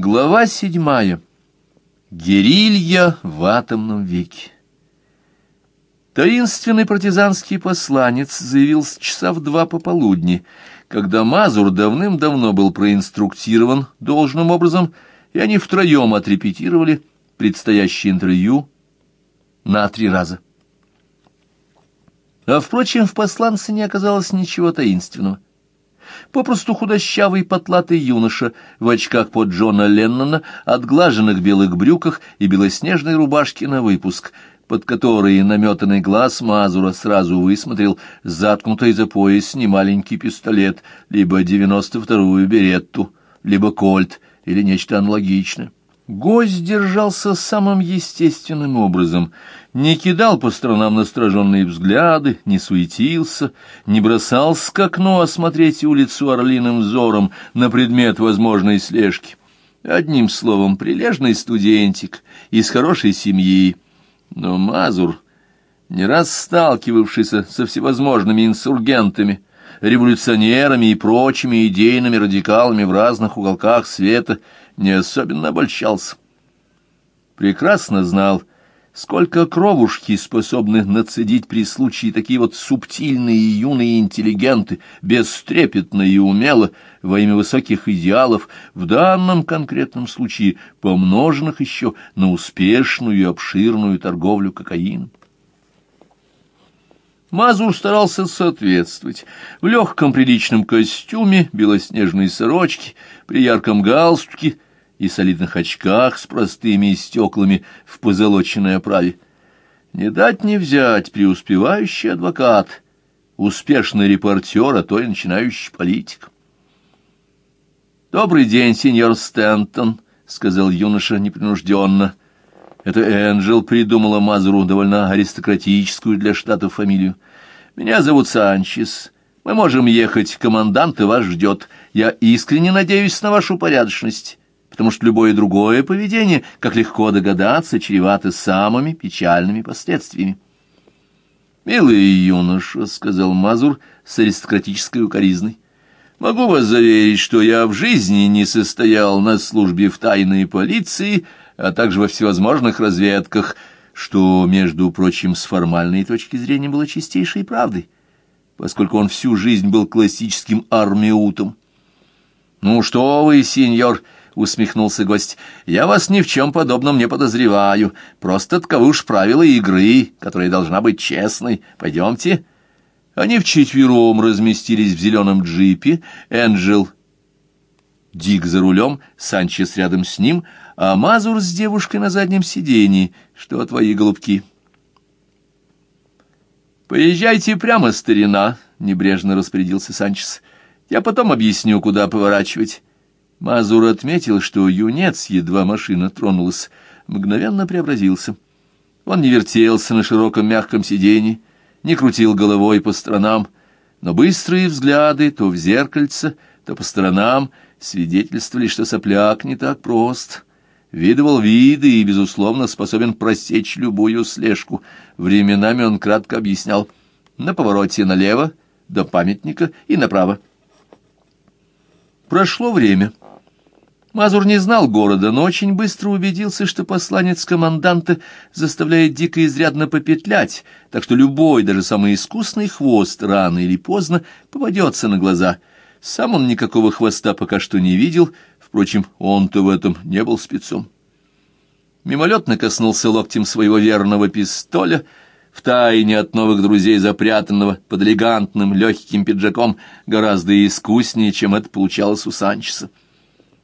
Глава седьмая. Герилья в атомном веке. Таинственный партизанский посланец заявился часа в два пополудни, когда Мазур давным-давно был проинструктирован должным образом, и они втроем отрепетировали предстоящее интервью на три раза. А, впрочем, в посланце не оказалось ничего таинственного. Попросту худощавый потлатый юноша в очках под Джона Леннона, отглаженных белых брюках и белоснежной рубашке на выпуск, под которой наметанный глаз Мазура сразу высмотрел заткнутый за пояс немаленький пистолет, либо девяносто вторую беретту, либо кольт или нечто аналогичное. Гость держался самым естественным образом, не кидал по сторонам настороженные взгляды, не суетился, не бросался к окну осмотреть улицу орлиным взором на предмет возможной слежки. Одним словом, прилежный студентик из хорошей семьи. Но Мазур, не раз сталкивавшийся со всевозможными инсургентами, революционерами и прочими идейными радикалами в разных уголках света, не особенно обольщался. Прекрасно знал, сколько кровушки способны нацедить при случае такие вот субтильные юные интеллигенты, бестрепетно и умело, во имя высоких идеалов, в данном конкретном случае помноженных еще на успешную и обширную торговлю кокаином. Мазур старался соответствовать. В легком приличном костюме, белоснежной сорочке, при ярком галстуке и солидных очках с простыми стеклами в позолоченной оправе. Не дать не взять преуспевающий адвокат, успешный репортер, а то и начинающий политик. «Добрый день, сеньор Стэнтон», — сказал юноша непринужденно. Это Энджел придумала Мазуру довольно аристократическую для штатов фамилию. «Меня зовут Санчес. Мы можем ехать, командант и вас ждет. Я искренне надеюсь на вашу порядочность, потому что любое другое поведение, как легко догадаться, чревато самыми печальными последствиями». «Милый юноша», — сказал Мазур с аристократической укоризной, — «могу вас заверить, что я в жизни не состоял на службе в тайной полиции, — а также во всевозможных разведках, что, между прочим, с формальной точки зрения было чистейшей правдой, поскольку он всю жизнь был классическим армиутом. «Ну что вы, сеньор!» — усмехнулся гость. «Я вас ни в чем подобном не подозреваю. Просто таковы уж правила игры, которая должна быть честной. Пойдемте». Они вчетвером разместились в зеленом джипе. Энджел Дик за рулем, Санчес рядом с ним, а Мазур с девушкой на заднем сидении. Что твои голубки? «Поезжайте прямо, старина», — небрежно распорядился Санчес. «Я потом объясню, куда поворачивать». Мазур отметил, что юнец, едва машина тронулась, мгновенно преобразился. Он не вертелся на широком мягком сиденье, не крутил головой по сторонам, но быстрые взгляды то в зеркальце, то по сторонам — свидетельствовали, что сопляк не так прост. Видывал виды и, безусловно, способен просечь любую слежку. Временами он кратко объяснял на повороте налево, до памятника и направо. Прошло время. Мазур не знал города, но очень быстро убедился, что посланец команданта заставляет дико изрядно попетлять, так что любой, даже самый искусный хвост рано или поздно попадется на глаза — сам он никакого хвоста пока что не видел, впрочем, он-то в этом не был спецом. Мимолетно коснулся локтем своего верного пистоля, втайне от новых друзей запрятанного под элегантным легким пиджаком, гораздо искуснее, чем это получалось у Санчеса.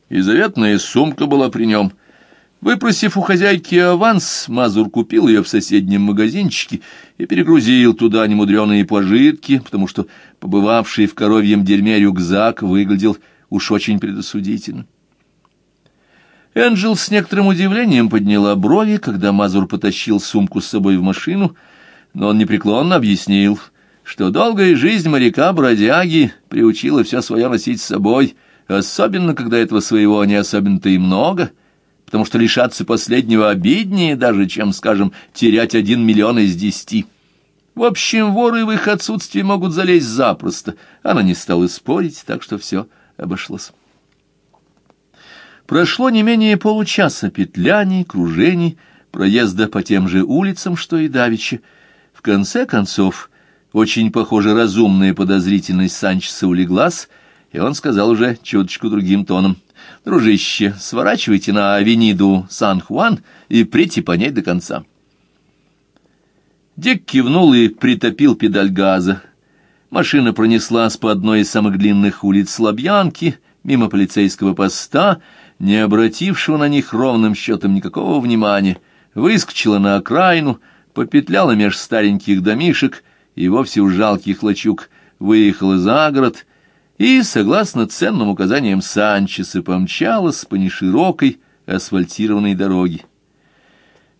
И заветная сумка была при нем — Выпросив у хозяйки аванс, Мазур купил ее в соседнем магазинчике и перегрузил туда немудреные пожитки, потому что побывавший в коровьем дерьме рюкзак выглядел уж очень предосудительно. Энджел с некоторым удивлением подняла брови, когда Мазур потащил сумку с собой в машину, но он непреклонно объяснил, что долгая жизнь моряка-бродяги приучила все свое носить с собой, особенно когда этого своего не особенно-то и много — потому что лишаться последнего обиднее даже, чем, скажем, терять один миллион из десяти. В общем, воры в их отсутствии могут залезть запросто. Она не стала спорить, так что все обошлось. Прошло не менее получаса петляний, кружений, проезда по тем же улицам, что и давеча. В конце концов, очень, похоже, разумная подозрительность Санчеса улеглась, и он сказал уже чуточку другим тоном. «Дружище, сворачивайте на авениду Сан-Хуан и прийти по ней до конца». Дик кивнул и притопил педаль газа. Машина пронеслась по одной из самых длинных улиц Лобьянки, мимо полицейского поста, не обратившего на них ровным счетом никакого внимания, выскочила на окраину, попетляла меж стареньких домишек и вовсе у жалких лачуг выехала за город и, согласно ценным указаниям Санчеса, помчалась по неширокой асфальтированной дороге.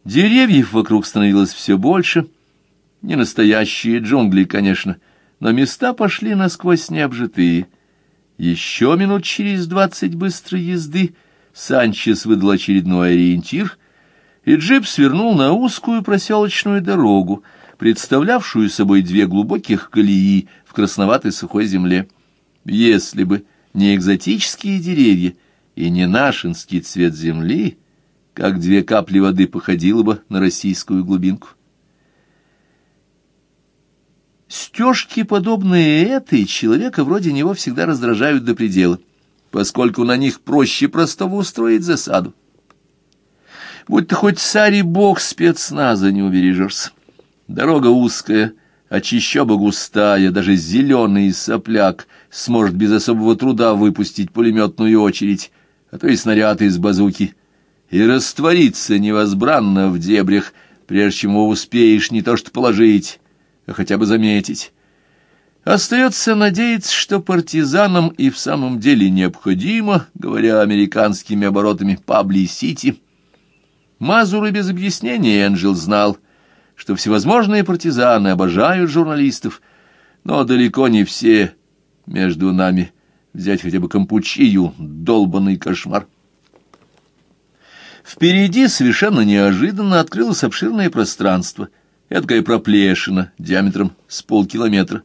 Деревьев вокруг становилось все больше, не настоящие джунгли, конечно, но места пошли насквозь необжитые. Еще минут через двадцать быстрой езды Санчес выдал очередной ориентир, и джип свернул на узкую проселочную дорогу, представлявшую собой две глубоких колеи в красноватой сухой земле. Если бы не экзотические деревья и не нашинский цвет земли, как две капли воды походило бы на российскую глубинку. Стежки, подобные этой, человека вроде него всегда раздражают до предела поскольку на них проще простого устроить засаду. Будь ты хоть царь и бог спецназа не убережешься. Дорога узкая, а чищоба густая, даже зеленый сопляк сможет без особого труда выпустить пулеметную очередь, а то и снаряд из базуки, и раствориться невозбранно в дебрях, прежде чем его успеешь не то что положить, а хотя бы заметить. Остается надеяться, что партизанам и в самом деле необходимо, говоря американскими оборотами, паблисити. Мазур и без объяснения Энджел знал, что всевозможные партизаны обожают журналистов, но далеко не все между нами. Взять хотя бы Кампучию, долбанный кошмар. Впереди совершенно неожиданно открылось обширное пространство, эдакая проплешина диаметром с полкилометра.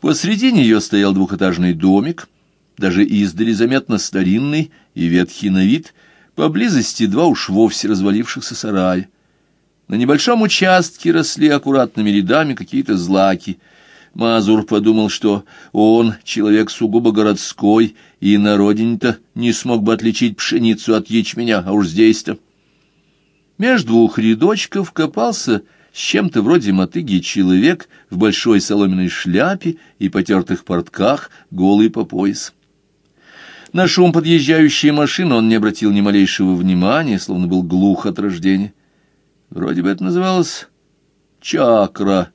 Посреди нее стоял двухэтажный домик, даже издали заметно старинный и ветхий на вид, поблизости два уж вовсе развалившихся сарая. На небольшом участке росли аккуратными рядами какие-то злаки. Мазур подумал, что он, человек сугубо городской, и на родине-то не смог бы отличить пшеницу от ячменя, а уж здесь-то. Между двух рядочков копался с чем-то вроде мотыги человек в большой соломенной шляпе и потертых портках, голый по пояс. На шум подъезжающей машины он не обратил ни малейшего внимания, словно был глух от рождения. Вроде бы это называлось «Чакра».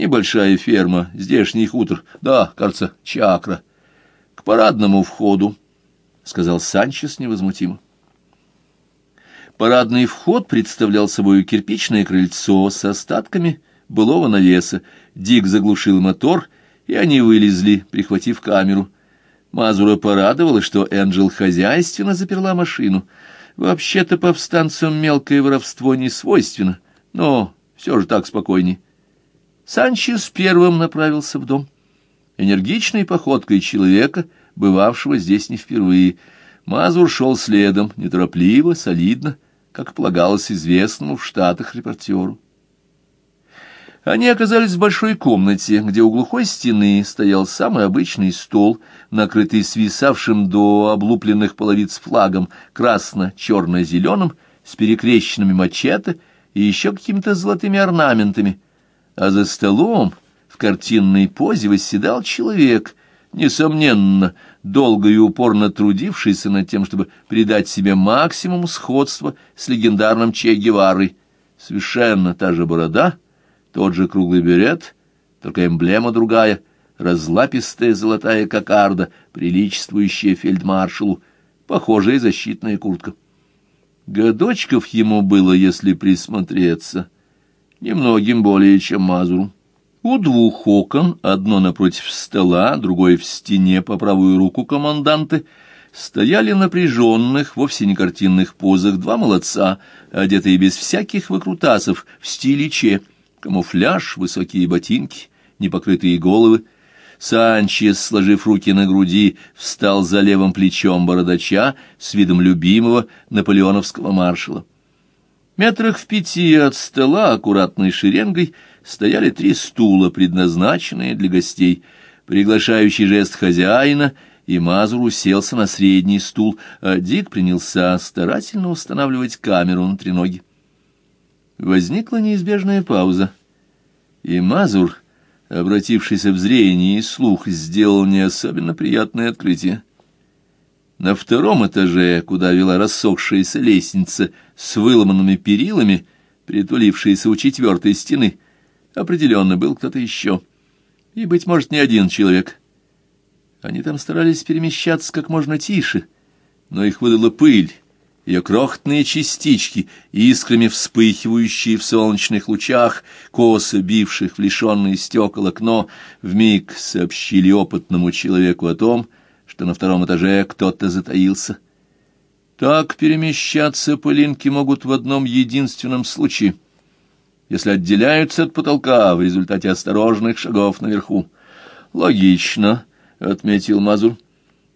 Небольшая ферма, здешний хутор. Да, кажется, Чакра. К парадному входу, — сказал Санчес невозмутимо. Парадный вход представлял собой кирпичное крыльцо с остатками былого навеса. Дик заглушил мотор, и они вылезли, прихватив камеру. Мазура порадовала, что Энджел хозяйственно заперла машину. Вообще-то повстанцам мелкое воровство не свойственно, но все же так спокойней. Санчес первым направился в дом. Энергичной походкой человека, бывавшего здесь не впервые. Мазур шел следом, неторопливо, солидно, как полагалось известному в Штатах репортеру. Они оказались в большой комнате, где у глухой стены стоял самый обычный стол, накрытый свисавшим до облупленных половиц флагом красно-черно-зеленым, с перекрещенными мачете и еще какими-то золотыми орнаментами. А за столом в картинной позе восседал человек, несомненно, долго и упорно трудившийся над тем, чтобы придать себе максимум сходства с легендарным Че Геварой. Совершенно та же борода, тот же круглый берет, только эмблема другая, разлапистая золотая кокарда, приличествующая фельдмаршалу, похожая защитная куртка. Годочков ему было, если присмотреться, немногим более, чем Мазуру. У двух окон, одно напротив стола, другое в стене по правую руку команданты, стояли напряженных, вовсе не картинных позах два молодца, одетые без всяких выкрутасов, в стиле че, камуфляж, высокие ботинки, непокрытые головы. Санчес, сложив руки на груди, встал за левым плечом бородача с видом любимого наполеоновского маршала. Метрах в пяти от стола аккуратной шеренгой стояли три стула, предназначенные для гостей. Приглашающий жест хозяина, и Мазур уселся на средний стул, а Дик принялся старательно устанавливать камеру на треноге. Возникла неизбежная пауза, и Мазур, обратившийся в зрение и слух, сделал не особенно приятное открытие. На втором этаже, куда вела рассохшаяся лестница с выломанными перилами, притулившаяся у четвертой стены, определенно был кто-то еще. И, быть может, не один человек. Они там старались перемещаться как можно тише, но их выдала пыль, ее крохотные частички, искрами вспыхивающие в солнечных лучах, косо бивших в лишенные стекол окно, вмиг сообщили опытному человеку о том, что на втором этаже кто-то затаился. Так перемещаться пылинки могут в одном единственном случае, если отделяются от потолка в результате осторожных шагов наверху. «Логично», — отметил Мазур.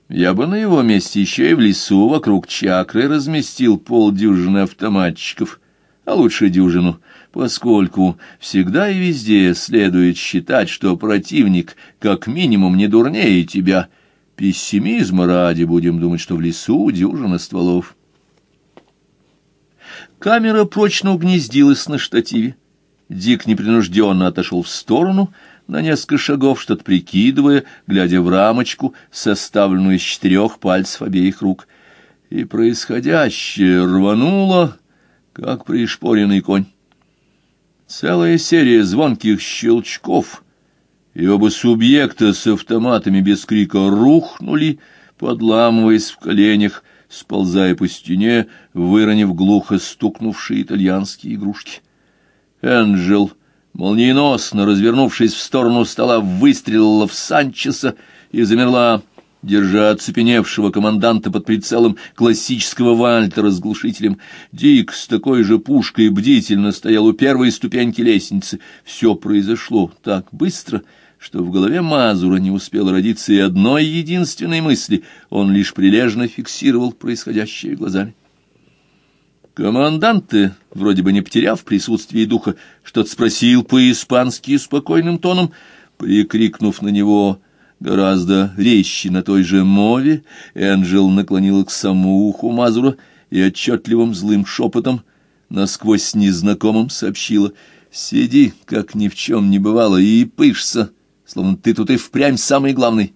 «Я бы на его месте еще и в лесу вокруг чакры разместил полдюжины автоматчиков, а лучше дюжину» поскольку всегда и везде следует считать, что противник как минимум не дурнее тебя, Пессимизма ради будем думать, что в лесу дюжина стволов. Камера прочно угнездилась на штативе. Дик непринужденно отошел в сторону на несколько шагов, что-то прикидывая, глядя в рамочку, составленную из четырех пальцев обеих рук. И происходящее рвануло, как пришпоренный конь. Целая серия звонких щелчков — и оба субъекта с автоматами без крика рухнули, подламываясь в коленях, сползая по стене, выронив глухо стукнувшие итальянские игрушки. Энджел, молниеносно развернувшись в сторону стола, выстрелила в Санчеса и замерла, держа оцепеневшего команданта под прицелом классического Вальтера с глушителем. Дик с такой же пушкой бдительно стоял у первой ступеньки лестницы. Все произошло так быстро — что в голове Мазура не успел родиться и одной единственной мысли, он лишь прилежно фиксировал происходящее глазами. Команданты, вроде бы не потеряв присутствие духа, что-то спросил по-испански спокойным тоном, прикрикнув на него гораздо резче на той же мове, Энджел наклонила к самому уху Мазура и отчетливым злым шепотом, насквозь незнакомым, сообщила «Сиди, как ни в чем не бывало, и пышься» словно ты тут и впрямь самый главный.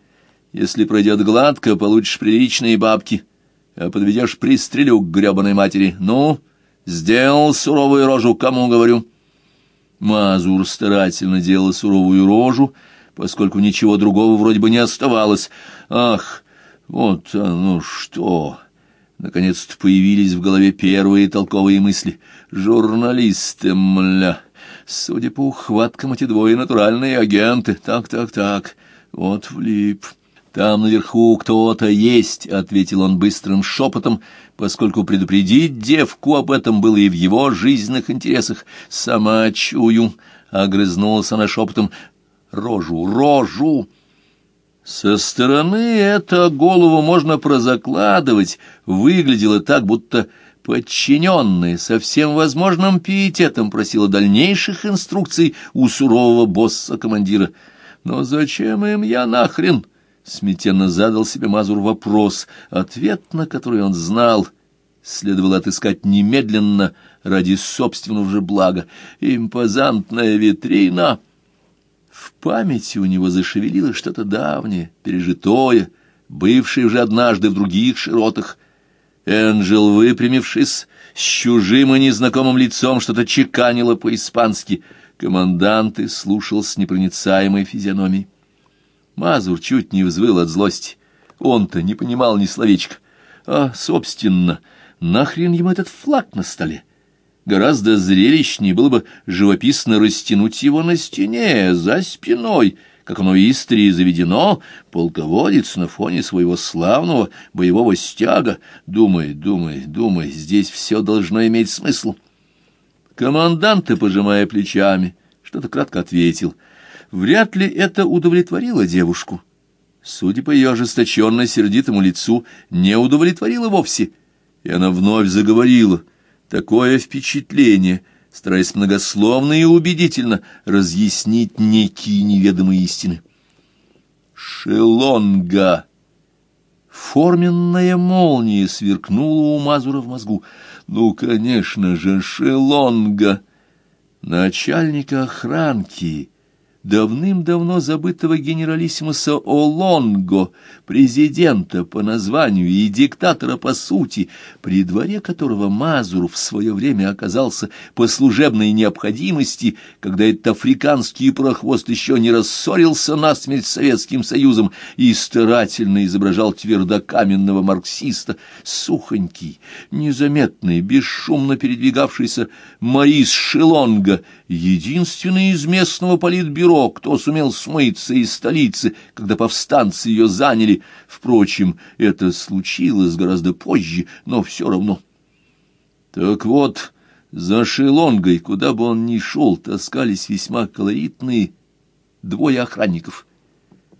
Если пройдет гладко, получишь приличные бабки, а подведешь пристрелю к гребаной матери. Ну, сделал суровую рожу, кому говорю?» Мазур старательно делал суровую рожу, поскольку ничего другого вроде бы не оставалось. «Ах, вот оно что!» Наконец-то появились в голове первые толковые мысли. «Журналисты, мля!» Судя по ухваткам, эти двое натуральные агенты. Так, так, так. Вот влип. Там наверху кто-то есть, — ответил он быстрым шепотом, поскольку предупредить девку об этом было и в его жизненных интересах. Сама чую, — огрызнулась она шепотом, — рожу, рожу. Со стороны это голову можно прозакладывать, выглядело так, будто Подчиненная со всем возможным пиететом просила дальнейших инструкций у сурового босса-командира. «Но зачем им я нахрен?» — смятенно задал себе Мазур вопрос, ответ на который он знал. Следовало отыскать немедленно ради собственного же блага. Импозантная витрина. В памяти у него зашевелилось что-то давнее, пережитое, бывшее уже однажды в других широтах — Энджел, выпрямившись, с чужим и незнакомым лицом что-то чеканило по-испански. Командант и слушал с непроницаемой физиономией. Мазур чуть не взвыл от злости. Он-то не понимал ни словечка. А, собственно, нахрен ему этот флаг на столе? Гораздо зрелищнее было бы живописно растянуть его на стене, за спиной, как оно истори заведено, полководец на фоне своего славного боевого стяга. Думай, думай, думай, здесь все должно иметь смысл. Командант, пожимая плечами, что-то кратко ответил. Вряд ли это удовлетворило девушку. Судя по ее ожесточенно-сердитому лицу, не удовлетворило вовсе. И она вновь заговорила. Такое впечатление, стараясь многословно и убедительно разъяснить некие неведомые истины. «Шелонга!» Форменная молния сверкнула у Мазура в мозгу. «Ну, конечно же, Шелонга!» Начальника охранки давным-давно забытого генералиссимуса Олонго, президента по названию и диктатора по сути, при дворе которого Мазур в свое время оказался по служебной необходимости, когда этот африканский прохвост еще не рассорился насмерть с Советским Союзом и старательно изображал твердокаменного марксиста, сухонький, незаметный, бесшумно передвигавшийся Марис Шелонга, единственный из местного политбюро, бюро, кто сумел смыться из столицы, когда повстанцы ее заняли. Впрочем, это случилось гораздо позже, но все равно. Так вот, за Шелонгой, куда бы он ни шел, таскались весьма колоритные двое охранников.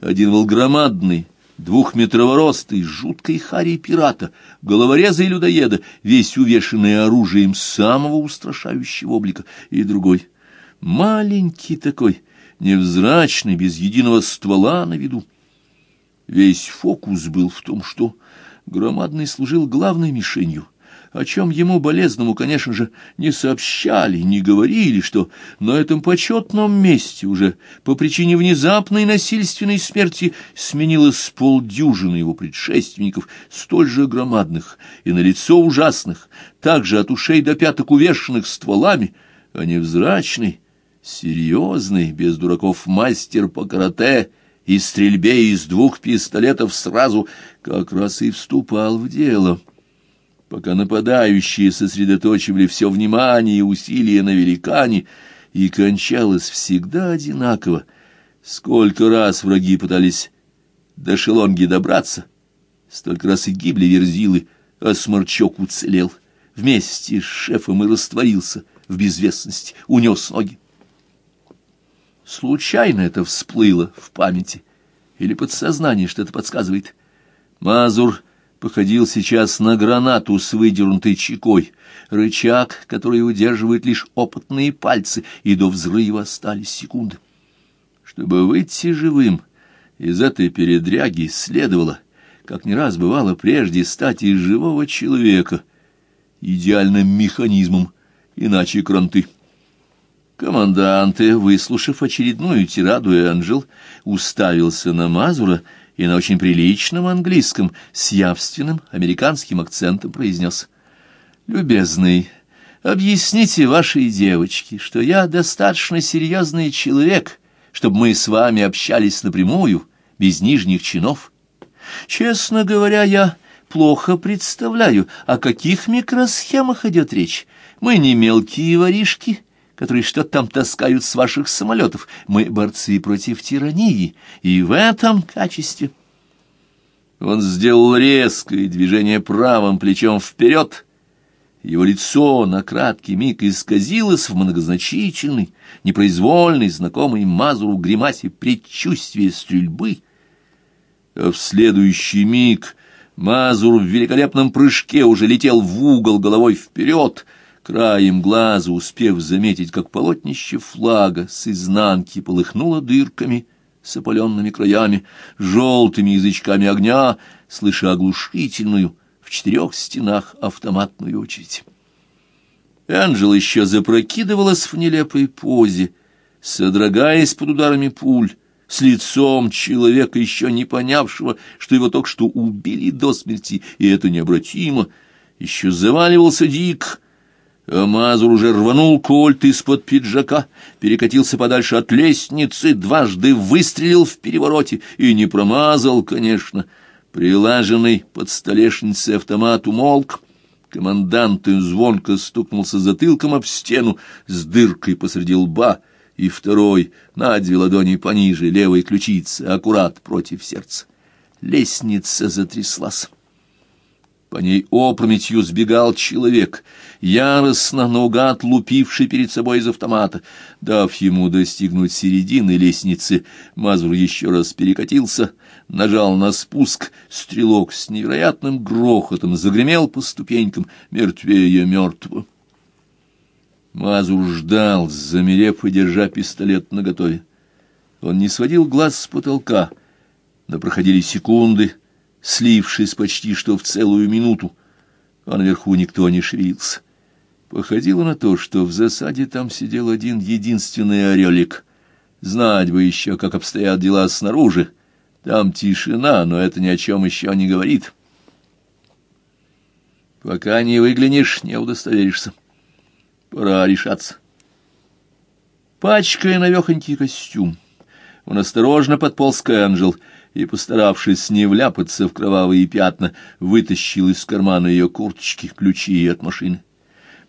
Один был громадный, двухметрового роста и жуткой хари пирата, головореза и людоеда, весь увешанный оружием самого устрашающего облика, и другой — маленький такой, невзрачный, без единого ствола на виду. Весь фокус был в том, что громадный служил главной мишенью, о чем ему, болезному, конечно же, не сообщали, не говорили, что на этом почетном месте уже по причине внезапной насильственной смерти сменилось полдюжины его предшественников, столь же громадных и на лицо ужасных, также от ушей до пяток увешанных стволами, а невзрачный, Серьезный, без дураков мастер по карате и стрельбе из двух пистолетов сразу как раз и вступал в дело. Пока нападающие сосредоточивали все внимание и усилия на великане, и кончалось всегда одинаково. Сколько раз враги пытались до шелонги добраться, столько раз и гибли верзилы, а сморчок уцелел. Вместе с шефом и растворился в безвестности, унес ноги. Случайно это всплыло в памяти, или подсознание что-то подсказывает. Мазур походил сейчас на гранату с выдернутой чекой, рычаг, который удерживает лишь опытные пальцы, и до взрыва остались секунды. Чтобы выйти живым из этой передряги следовало, как не раз бывало прежде, стать из живого человека идеальным механизмом, иначе кранты. Команданты, выслушав очередную тираду Энджел, уставился на Мазура и на очень приличном английском с явственным американским акцентом произнес. «Любезный, объясните вашей девочке, что я достаточно серьезный человек, чтобы мы с вами общались напрямую, без нижних чинов. Честно говоря, я плохо представляю, о каких микросхемах идет речь. Мы не мелкие воришки» которые что-то там таскают с ваших самолетов. Мы борцы против тирании, и в этом качестве... Он сделал резкое движение правым плечом вперед. Его лицо на краткий миг исказилось в многозначительный, непроизвольный, знакомый Мазуру гримасе предчувствия стрельбы. А в следующий миг Мазур в великолепном прыжке уже летел в угол головой вперед — краем глаза успев заметить, как полотнище флага с изнанки полыхнуло дырками с опаленными краями, желтыми язычками огня, слыша оглушительную в четырех стенах автоматную очередь. Энджел еще запрокидывалась в нелепой позе, содрогаясь под ударами пуль, с лицом человека, еще не понявшего, что его только что убили до смерти, и это необратимо. Еще заваливался Дик, Мазур уже рванул кольт из-под пиджака, перекатился подальше от лестницы, дважды выстрелил в перевороте и не промазал, конечно. Прилаженный под столешницей автомат умолк. Командант звонко стукнулся затылком об стену с дыркой посреди лба, и второй, на ладони пониже, левой ключицы, аккурат против сердца. Лестница затряслась. По ней опрометью сбегал человек, яростно наугад лупивший перед собой из автомата. Дав ему достигнуть середины лестницы, Мазур еще раз перекатился, нажал на спуск, стрелок с невероятным грохотом загремел по ступенькам, мертвее мертвого. Мазур ждал, замерев и держа пистолет наготове. Он не сводил глаз с потолка, но проходили секунды, слившись почти что в целую минуту, а наверху никто не шевелился. Походило на то, что в засаде там сидел один единственный орелик. Знать бы еще, как обстоят дела снаружи. Там тишина, но это ни о чем еще не говорит. Пока не выглянешь, не удостоверишься. Пора решаться. Пачкая навехонький костюм, он осторожно подполз к Энджел и, постаравшись не вляпаться в кровавые пятна, вытащил из кармана ее курточки ключи от машины.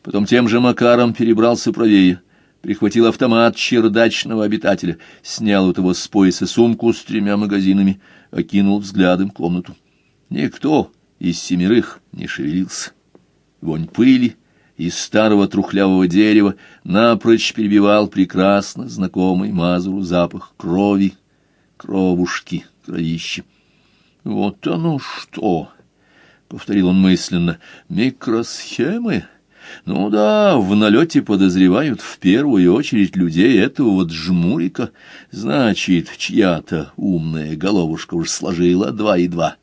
Потом тем же макаром перебрался правее, прихватил автомат чердачного обитателя, снял у того с пояса сумку с тремя магазинами, окинул взглядом комнату. Никто из семерых не шевелился. Вонь пыли из старого трухлявого дерева напрочь перебивал прекрасно знакомый Мазуру запах крови, кровушки, кровищи. «Вот оно что!» — повторил он мысленно. «Микросхемы?» Ну да, в налете подозревают в первую очередь людей этого вот жмурика. Значит, чья-то умная головушка уж сложила два и два.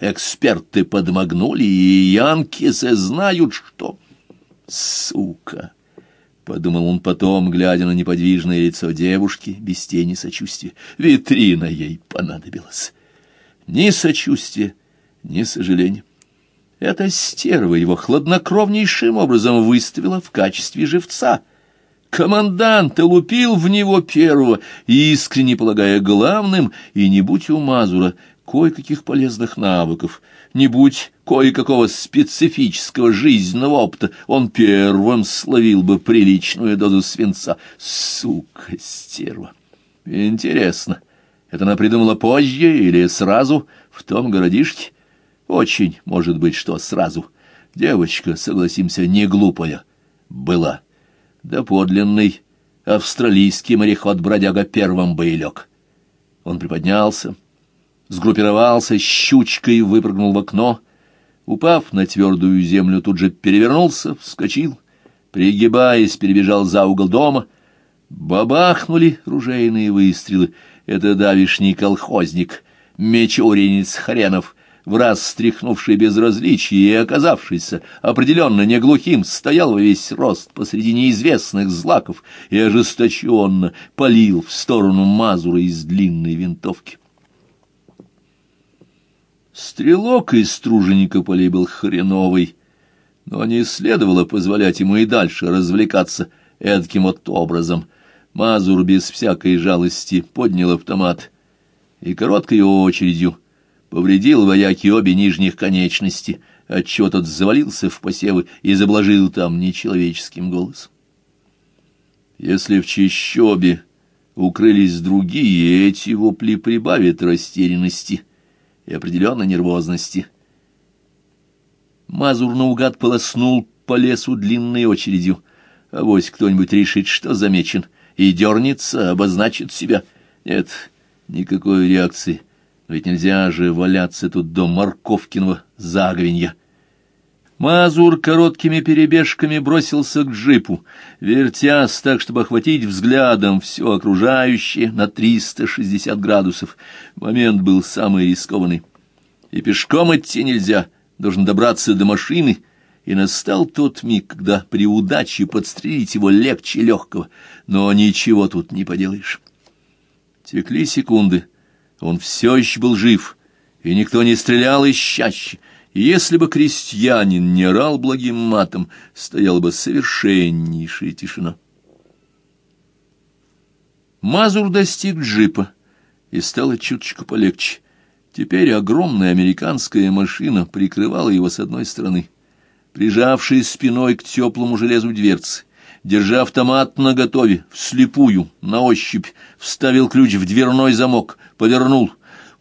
Эксперты подмогнули, и янкисы знают, что... Сука! — подумал он потом, глядя на неподвижное лицо девушки, без тени сочувствия. Витрина ей понадобилась. Ни сочувствия, ни сожаления. Эта стерва его хладнокровнейшим образом выставила в качестве живца. Командант лупил в него первого, искренне полагая главным, и не будь у Мазура кое-каких полезных навыков, не будь кое-какого специфического жизненного опыта, он первым словил бы приличную дозу свинца. Сука, стерва! Интересно, это она придумала позже или сразу в том городишке? Очень, может быть, что сразу. Девочка, согласимся, не глупая была. Да подлинный австралийский мореход-бродяга первым бы и лег. Он приподнялся, сгруппировался, щучкой выпрыгнул в окно, упав на твердую землю, тут же перевернулся, вскочил, пригибаясь, перебежал за угол дома. Бабахнули ружейные выстрелы. Это давишний колхозник, мечуринец хренов — в раз стряхнувший безразличие и оказавшийся определенно не глухим, стоял во весь рост посреди неизвестных злаков и ожесточенно полил в сторону Мазура из длинной винтовки. Стрелок из труженика полей был хреновый, но не следовало позволять ему и дальше развлекаться эдаким вот образом. Мазур без всякой жалости поднял автомат и короткой очередью повредил вояки обе нижних конечности, отчего тот завалился в посевы и заблажил там нечеловеческим голосом. Если в чищобе укрылись другие, эти вопли прибавят растерянности и определенной нервозности. Мазур наугад полоснул по лесу длинной очередью. а Авось кто-нибудь решит, что замечен, и дернется, обозначит себя. Нет, никакой реакции. Ведь нельзя же валяться тут до Марковкиного заговенья. Мазур короткими перебежками бросился к джипу, вертясь так, чтобы охватить взглядом все окружающее на 360 градусов. Момент был самый рискованный. И пешком идти нельзя, должен добраться до машины, и настал тот миг, когда при удаче подстрелить его легче легкого, но ничего тут не поделаешь. Текли секунды — он все еще был жив, и никто не стрелял из. Если бы крестьянин не орал благим матом, стояла бы совершеннейшая тишина. Мазур достиг джипа, и стало чуточку полегче. Теперь огромная американская машина прикрывала его с одной стороны. Прижавшись спиной к теплому железу дверцы, держа автомат наготове, вслепую, на ощупь, вставил ключ в дверной замок, повернул.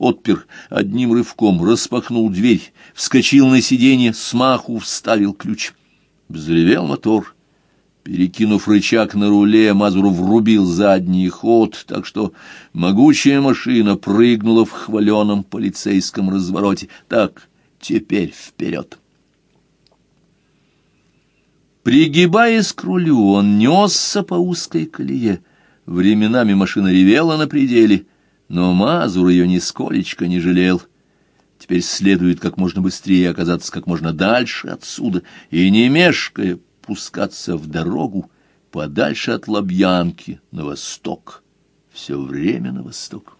Отпер одним рывком, распахнул дверь, вскочил на сиденье, смаху вставил ключ. Взревел мотор. Перекинув рычаг на руле, Мазур врубил задний ход, так что могучая машина прыгнула в хваленом полицейском развороте. Так, теперь вперед. Пригибаясь к рулю, он несся по узкой колее. Временами машина ревела на пределе, но Мазур ее нисколечко не жалел. Теперь следует как можно быстрее оказаться как можно дальше отсюда и, не мешкая, пускаться в дорогу подальше от Лобьянки на восток, все время на восток.